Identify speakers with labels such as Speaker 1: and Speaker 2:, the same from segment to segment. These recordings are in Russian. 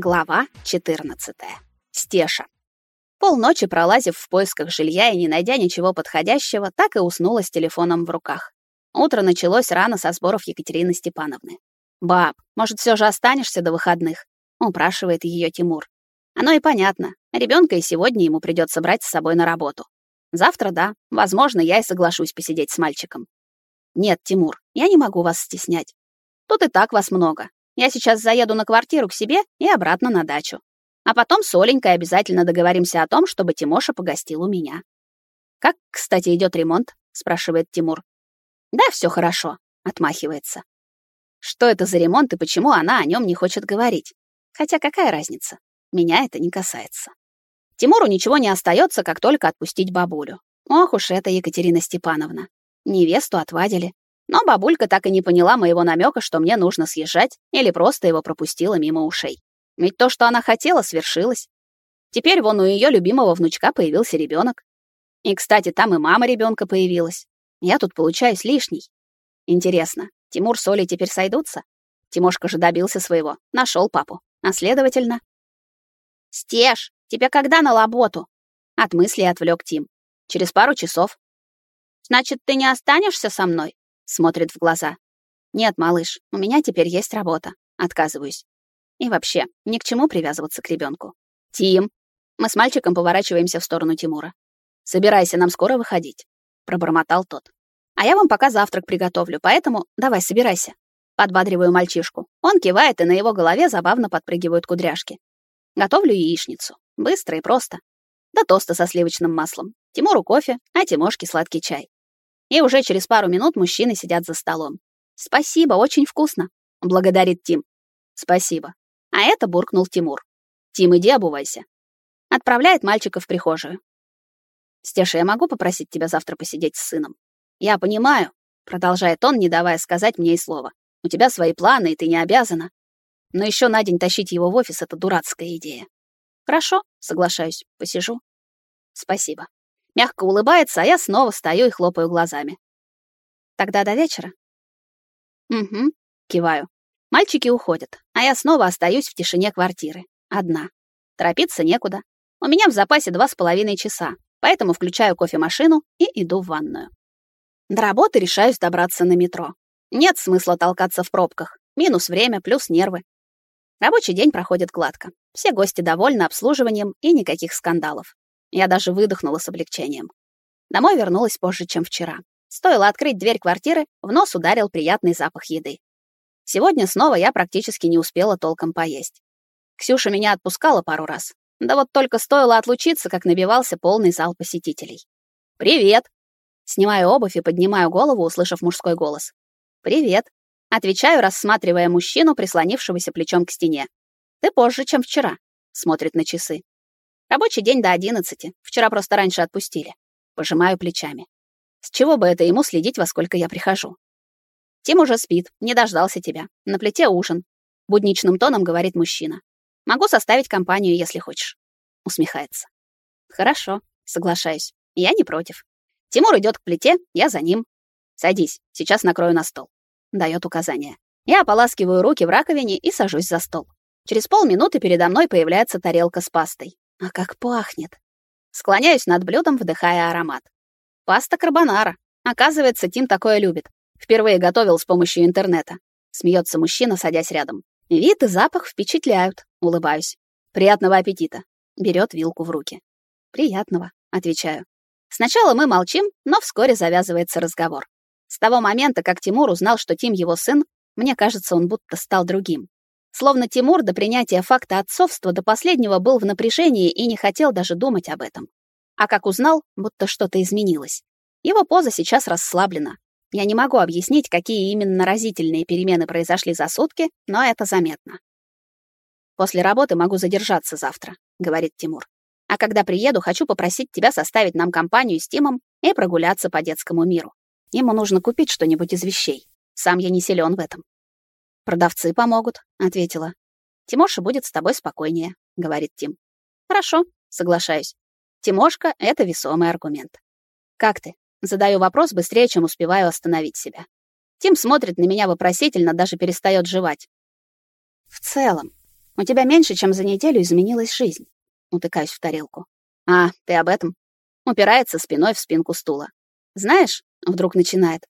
Speaker 1: Глава 14. Стеша. Полночи пролазив в поисках жилья и не найдя ничего подходящего, так и уснула с телефоном в руках. Утро началось рано со сборов Екатерины Степановны. «Баб, может, все же останешься до выходных?» — упрашивает ее Тимур. Оно и понятно. Ребенка и сегодня ему придется брать с собой на работу. Завтра, да, возможно, я и соглашусь посидеть с мальчиком. Нет, Тимур, я не могу вас стеснять. Тут и так вас много. Я сейчас заеду на квартиру к себе и обратно на дачу. А потом с Оленькой обязательно договоримся о том, чтобы Тимоша погостил у меня. Как, кстати, идет ремонт? спрашивает Тимур. Да, все хорошо, отмахивается. Что это за ремонт и почему она о нем не хочет говорить? Хотя какая разница? Меня это не касается. Тимуру ничего не остается, как только отпустить бабулю. Ох уж это Екатерина Степановна. Невесту отвадили, но бабулька так и не поняла моего намека, что мне нужно съезжать, или просто его пропустила мимо ушей. Ведь то, что она хотела, свершилось. Теперь вон у ее любимого внучка появился ребенок. И, кстати, там и мама ребенка появилась. Я тут получаюсь лишний. Интересно, Тимур с Олей теперь сойдутся? Тимошка же добился своего, нашел папу. А следовательно... «Стеж, тебя когда на работу?» От мысли отвлек Тим. «Через пару часов». «Значит, ты не останешься со мной?» Смотрит в глаза. Нет, малыш, у меня теперь есть работа. Отказываюсь. И вообще, ни к чему привязываться к ребенку. Тим. Мы с мальчиком поворачиваемся в сторону Тимура. Собирайся, нам скоро выходить, пробормотал тот. А я вам пока завтрак приготовлю, поэтому давай, собирайся. Подбадриваю мальчишку. Он кивает, и на его голове забавно подпрыгивают кудряшки. Готовлю яичницу. Быстро и просто. Да тосты со сливочным маслом. Тимуру кофе, а Тимошке сладкий чай. И уже через пару минут мужчины сидят за столом. «Спасибо, очень вкусно», — благодарит Тим. «Спасибо». А это буркнул Тимур. «Тим, иди обувайся». Отправляет мальчика в прихожую. «Стеша, я могу попросить тебя завтра посидеть с сыном?» «Я понимаю», — продолжает он, не давая сказать мне и слова. «У тебя свои планы, и ты не обязана. Но еще на день тащить его в офис — это дурацкая идея». «Хорошо», — соглашаюсь, посижу. «Спасибо». Мягко улыбается, а я снова стою и хлопаю глазами. Тогда до вечера. Угу, киваю. Мальчики уходят, а я снова остаюсь в тишине квартиры. Одна. Торопиться некуда. У меня в запасе два с половиной часа, поэтому включаю кофемашину и иду в ванную. До работы решаюсь добраться на метро. Нет смысла толкаться в пробках. Минус время, плюс нервы. Рабочий день проходит гладко. Все гости довольны обслуживанием и никаких скандалов. Я даже выдохнула с облегчением. Домой вернулась позже, чем вчера. Стоило открыть дверь квартиры, в нос ударил приятный запах еды. Сегодня снова я практически не успела толком поесть. Ксюша меня отпускала пару раз. Да вот только стоило отлучиться, как набивался полный зал посетителей. «Привет!» Снимаю обувь и поднимаю голову, услышав мужской голос. «Привет!» Отвечаю, рассматривая мужчину, прислонившегося плечом к стене. «Ты позже, чем вчера», — смотрит на часы. Рабочий день до одиннадцати. Вчера просто раньше отпустили. Пожимаю плечами. С чего бы это ему следить, во сколько я прихожу? Тим уже спит, не дождался тебя. На плите ужин. Будничным тоном говорит мужчина. Могу составить компанию, если хочешь. Усмехается. Хорошо, соглашаюсь. Я не против. Тимур идет к плите, я за ним. Садись, сейчас накрою на стол. Дает указание. Я ополаскиваю руки в раковине и сажусь за стол. Через полминуты передо мной появляется тарелка с пастой. А как пахнет! Склоняюсь над блюдом, вдыхая аромат. Паста карбонара. Оказывается, Тим такое любит. Впервые готовил с помощью интернета. Смеется мужчина, садясь рядом. Вид и запах впечатляют. Улыбаюсь. Приятного аппетита. Берет вилку в руки. Приятного, отвечаю. Сначала мы молчим, но вскоре завязывается разговор. С того момента, как Тимур узнал, что Тим его сын, мне кажется, он будто стал другим. Словно Тимур до принятия факта отцовства до последнего был в напряжении и не хотел даже думать об этом. А как узнал, будто что-то изменилось. Его поза сейчас расслаблена. Я не могу объяснить, какие именно разительные перемены произошли за сутки, но это заметно. «После работы могу задержаться завтра», — говорит Тимур. «А когда приеду, хочу попросить тебя составить нам компанию с Тимом и прогуляться по детскому миру. Ему нужно купить что-нибудь из вещей. Сам я не силен в этом». Продавцы помогут, ответила. Тимоша будет с тобой спокойнее, говорит Тим. Хорошо, соглашаюсь. Тимошка это весомый аргумент. Как ты? Задаю вопрос быстрее, чем успеваю остановить себя. Тим смотрит на меня вопросительно, даже перестает жевать. В целом, У тебя меньше, чем за неделю изменилась жизнь. Утыкаюсь в тарелку. А, ты об этом? Упирается спиной в спинку стула. Знаешь, вдруг начинает.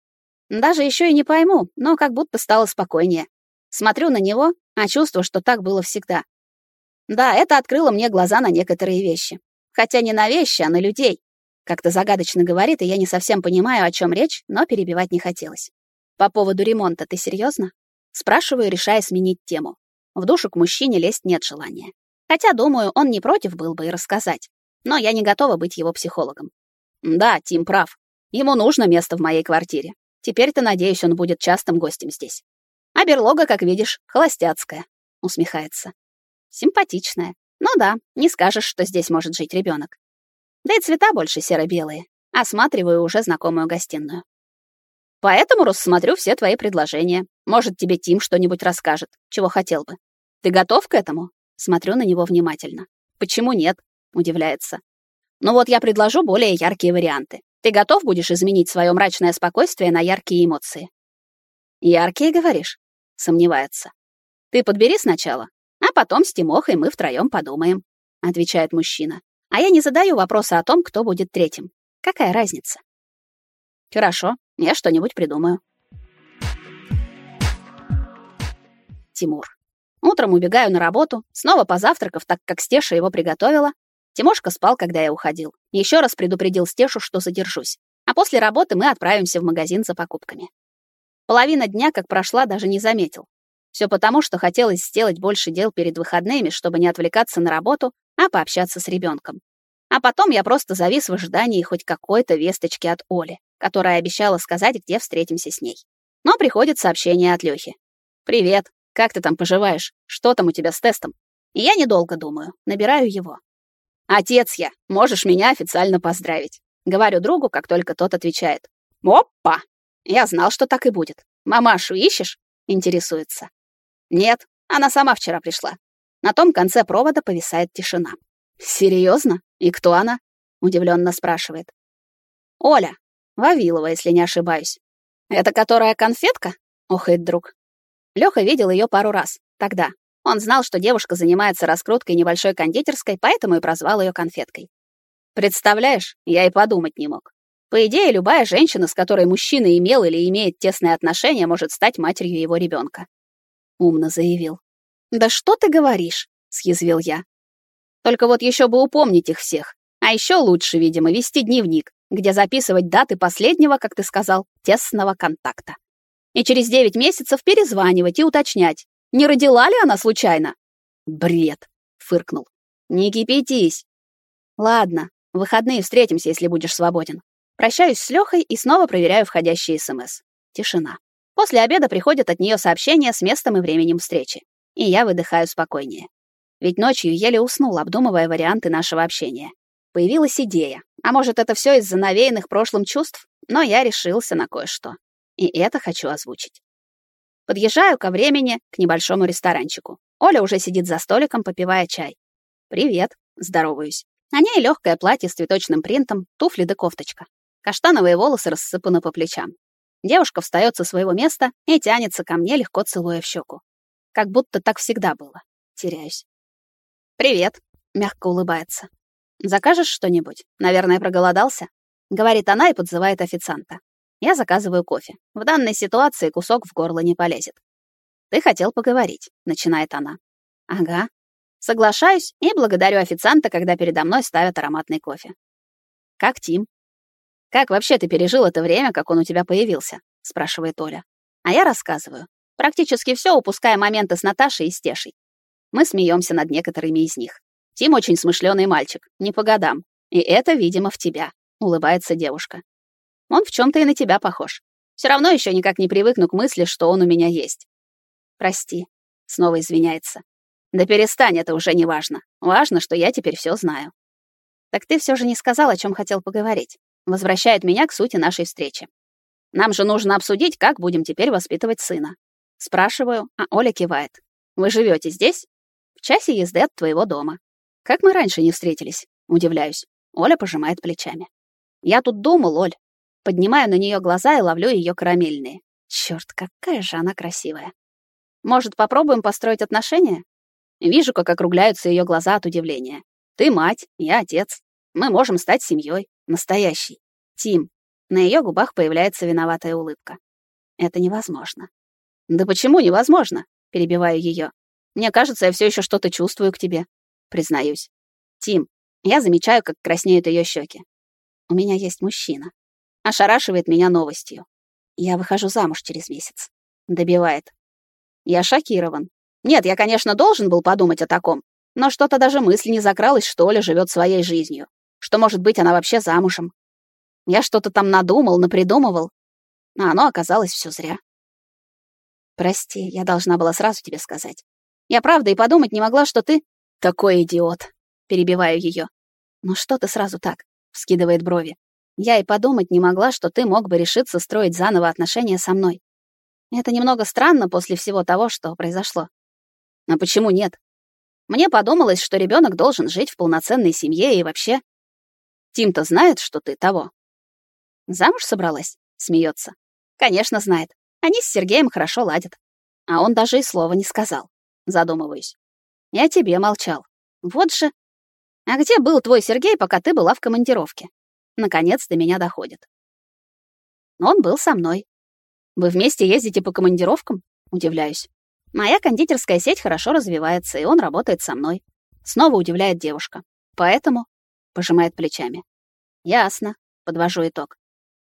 Speaker 1: Даже еще и не пойму, но как будто стало спокойнее. Смотрю на него, а чувствую, что так было всегда. Да, это открыло мне глаза на некоторые вещи. Хотя не на вещи, а на людей. Как-то загадочно говорит, и я не совсем понимаю, о чем речь, но перебивать не хотелось. По поводу ремонта ты серьезно? Спрашиваю, решая сменить тему. В душу к мужчине лезть нет желания. Хотя, думаю, он не против был бы и рассказать. Но я не готова быть его психологом. Да, Тим прав. Ему нужно место в моей квартире. Теперь-то, надеюсь, он будет частым гостем здесь. А берлога, как видишь, холостяцкая, усмехается. Симпатичная. Ну да, не скажешь, что здесь может жить ребенок. Да и цвета больше серо-белые. Осматриваю уже знакомую гостиную. Поэтому рассмотрю все твои предложения. Может, тебе Тим что-нибудь расскажет, чего хотел бы. Ты готов к этому? Смотрю на него внимательно. Почему нет? Удивляется. Ну вот я предложу более яркие варианты. Ты готов будешь изменить свое мрачное спокойствие на яркие эмоции? Яркие, говоришь? Сомневается. Ты подбери сначала, а потом с Тимохой мы втроем подумаем, отвечает мужчина. А я не задаю вопроса о том, кто будет третьим. Какая разница? Хорошо, я что-нибудь придумаю. Тимур. Утром убегаю на работу, снова позавтракав, так как Стеша его приготовила. Тимошка спал, когда я уходил. Еще раз предупредил Стешу, что задержусь. А после работы мы отправимся в магазин за покупками. Половина дня, как прошла, даже не заметил. Все потому, что хотелось сделать больше дел перед выходными, чтобы не отвлекаться на работу, а пообщаться с ребенком. А потом я просто завис в ожидании хоть какой-то весточки от Оли, которая обещала сказать, где встретимся с ней. Но приходит сообщение от Лёхи. «Привет, как ты там поживаешь? Что там у тебя с тестом?» И я недолго думаю, набираю его. «Отец я, можешь меня официально поздравить», — говорю другу, как только тот отвечает. «Опа! Я знал, что так и будет. Мамашу ищешь?» — интересуется. «Нет, она сама вчера пришла. На том конце провода повисает тишина. «Серьезно? И кто она?» — удивленно спрашивает. «Оля. Вавилова, если не ошибаюсь. Это которая конфетка?» — охает друг. Лёха видел её пару раз. Тогда. Он знал, что девушка занимается раскруткой небольшой кондитерской, поэтому и прозвал её конфеткой. Представляешь, я и подумать не мог. По идее, любая женщина, с которой мужчина имел или имеет тесные отношения, может стать матерью его ребенка. Умно заявил. «Да что ты говоришь?» — съязвил я. «Только вот еще бы упомнить их всех. А еще лучше, видимо, вести дневник, где записывать даты последнего, как ты сказал, тесного контакта. И через девять месяцев перезванивать и уточнять, не родила ли она случайно?» «Бред!» — фыркнул. «Не кипятись!» «Ладно, в выходные встретимся, если будешь свободен. Прощаюсь с Лехой и снова проверяю входящие СМС. Тишина. После обеда приходит от нее сообщение с местом и временем встречи и я выдыхаю спокойнее. Ведь ночью еле уснул, обдумывая варианты нашего общения. Появилась идея. А может, это все из-за навеянных прошлым чувств? Но я решился на кое-что. И это хочу озвучить. Подъезжаю ко времени к небольшому ресторанчику. Оля уже сидит за столиком, попивая чай. «Привет», — здороваюсь. На ней легкое платье с цветочным принтом, туфли да кофточка. Каштановые волосы рассыпаны по плечам. Девушка встает со своего места и тянется ко мне, легко целуя в щеку. Как будто так всегда было. Теряюсь. «Привет», — мягко улыбается. «Закажешь что-нибудь? Наверное, проголодался?» Говорит она и подзывает официанта. Я заказываю кофе. В данной ситуации кусок в горло не полезет. «Ты хотел поговорить», — начинает она. «Ага». Соглашаюсь и благодарю официанта, когда передо мной ставят ароматный кофе. «Как Тим?» «Как вообще ты пережил это время, как он у тебя появился?» — спрашивает Оля. А я рассказываю. Практически все, упуская моменты с Наташей и Стешей. Мы смеемся над некоторыми из них. Тим очень смышленый мальчик, не по годам. И это, видимо, в тебя, улыбается девушка. Он в чем то и на тебя похож. Все равно еще никак не привыкну к мысли, что он у меня есть. Прости, снова извиняется. Да перестань, это уже не важно. Важно, что я теперь все знаю. Так ты все же не сказал, о чем хотел поговорить. Возвращает меня к сути нашей встречи. Нам же нужно обсудить, как будем теперь воспитывать сына. Спрашиваю, а Оля кивает. Вы живете здесь? В часе езды от твоего дома. Как мы раньше не встретились? Удивляюсь. Оля пожимает плечами. Я тут думал, Оль. Поднимаю на нее глаза и ловлю ее карамельные. Черт, какая же она красивая. Может, попробуем построить отношения? Вижу, как округляются ее глаза от удивления. Ты мать, я отец. Мы можем стать семьей, настоящей. Тим. На ее губах появляется виноватая улыбка. Это невозможно. Да почему невозможно? Перебиваю ее. Мне кажется, я все еще что-то чувствую к тебе. Признаюсь. Тим, я замечаю, как краснеют ее щеки. У меня есть мужчина. Ошарашивает меня новостью. Я выхожу замуж через месяц. Добивает. Я шокирован. Нет, я, конечно, должен был подумать о таком, но что-то даже мысль не закралась, что Оля живет своей жизнью. Что, может быть, она вообще замужем. Я что-то там надумал, напридумывал, а оно оказалось все зря. Прости, я должна была сразу тебе сказать. Я правда и подумать не могла, что ты такой идиот. Перебиваю ее. Ну что ты сразу так? Вскидывает брови. Я и подумать не могла, что ты мог бы решиться строить заново отношения со мной. Это немного странно после всего того, что произошло. Но почему нет? Мне подумалось, что ребенок должен жить в полноценной семье и вообще... Тим-то знает, что ты того. Замуж собралась? Смеется. Конечно, знает. Они с Сергеем хорошо ладят. А он даже и слова не сказал. Задумываюсь. Я тебе молчал. Вот же. А где был твой Сергей, пока ты была в командировке? Наконец до меня доходит. Он был со мной. Вы вместе ездите по командировкам? Удивляюсь. Моя кондитерская сеть хорошо развивается, и он работает со мной. Снова удивляет девушка. Поэтому пожимает плечами. Ясно, подвожу итог.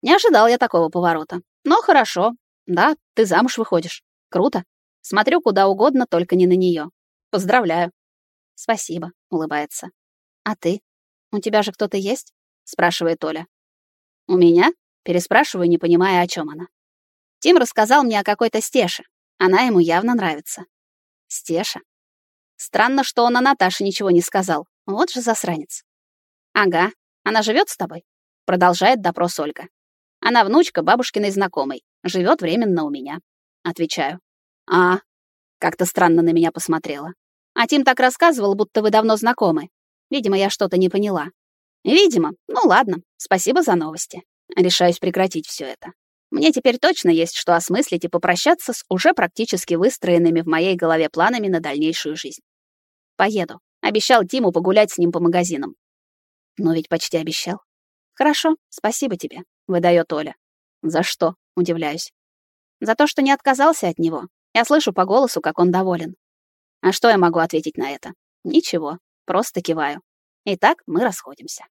Speaker 1: Не ожидал я такого поворота. Но хорошо. Да, ты замуж выходишь. Круто. Смотрю куда угодно, только не на нее. Поздравляю. Спасибо, улыбается. А ты? У тебя же кто-то есть? спрашивает Оля. У меня? Переспрашиваю, не понимая, о чем она. Тим рассказал мне о какой-то Стеше. Она ему явно нравится. Стеша. Странно, что он о Наташе ничего не сказал. Вот же засранец. Ага, она живет с тобой? Продолжает допрос Ольга. Она внучка бабушкиной знакомой, живет временно у меня. Отвечаю. А, как-то странно на меня посмотрела. А Тим так рассказывал, будто вы давно знакомы. Видимо, я что-то не поняла. Видимо. Ну ладно, спасибо за новости. Решаюсь прекратить все это. Мне теперь точно есть что осмыслить и попрощаться с уже практически выстроенными в моей голове планами на дальнейшую жизнь. Поеду. Обещал Тиму погулять с ним по магазинам. Но ведь почти обещал. Хорошо, спасибо тебе выдает Оля. За что? удивляюсь. За то, что не отказался от него. Я слышу по голосу, как он доволен. А что я могу ответить на это? Ничего, просто киваю. Итак, мы расходимся.